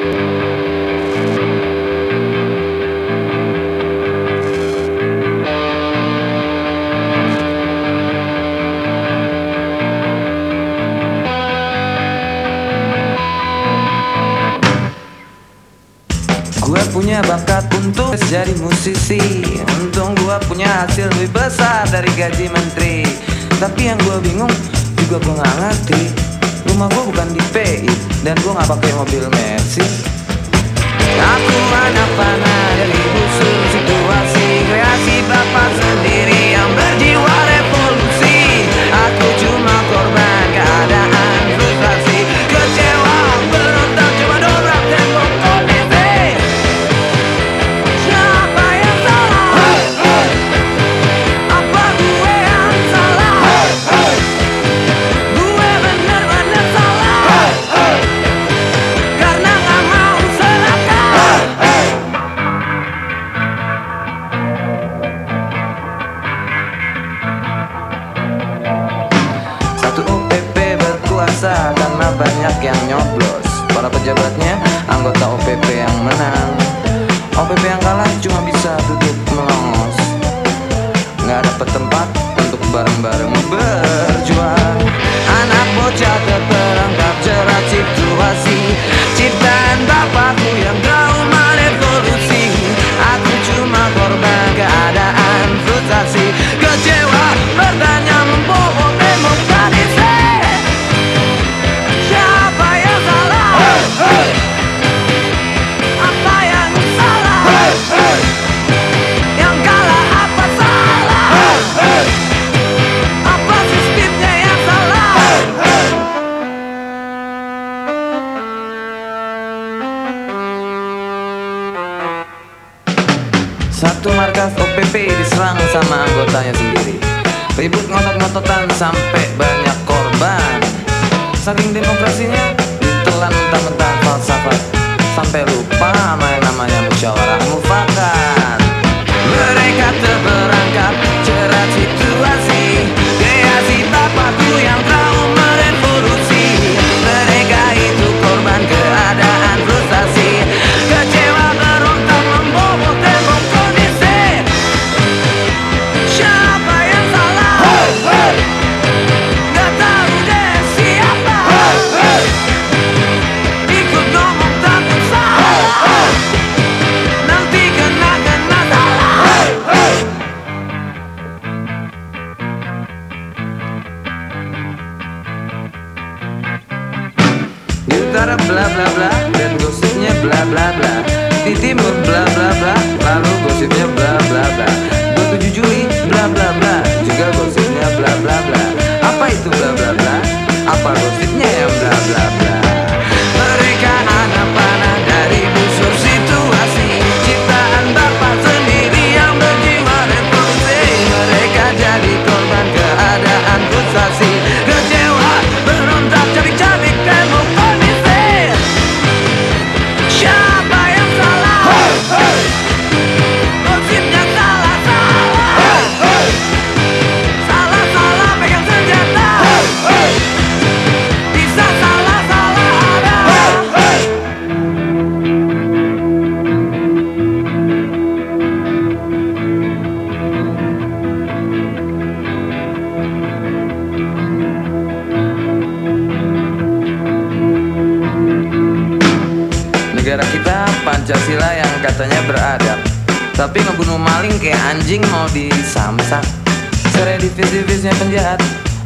Gue punya bakat untuk jadi musisi. Untung gue punya hasil lebih besar dari gaji menteri. Tapi yang gue bingung juga gue gak ngerti Rumah gue bukan di PI Dan gue gak pakai mobil Mercy. Aku anak panah dari busur situasi karena banyak yang nyoblos. Para pejabatnya anggota OPP yang menang. OPP yang kalah cuma bisa duduk melongos. Nggak dapet tempat untuk bareng-bareng. Berjuang Satu markas OPP diserang sama anggotanya sendiri. Ribut ngotot-ngototan sampai banyak korban. Saking demokrasinya ditelan mentah-mentah falsafat. Sampai lupa yang namanya musyawarah бла-бла-бла, помогу тебе бла-бла-бла. Tapi ngebunuh maling kayak anjing mau disamsak Seredivis-divisnya penjahat.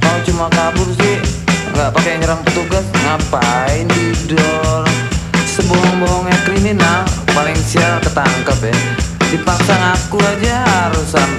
Mau cuma kabur sih nggak pakai nyerang petugas. Ngapain didol Sebohong-bohongnya kriminal. Paling sial ketangkep ya. Dipaksa ngaku aja harus sampai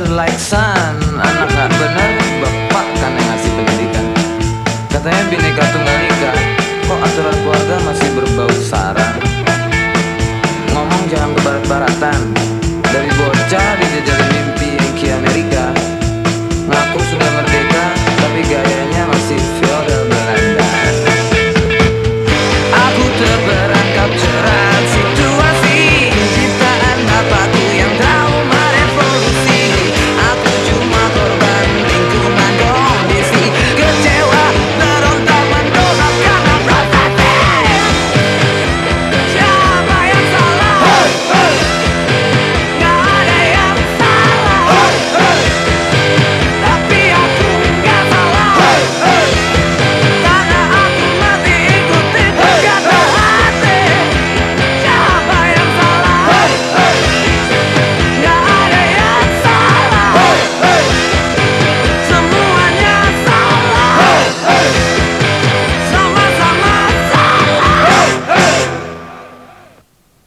like son Anak gak bener Bapak kan yang ngasih pendidikan. Katanya bineka tunggal ika Kok aturan keluarga masih berbau sarang?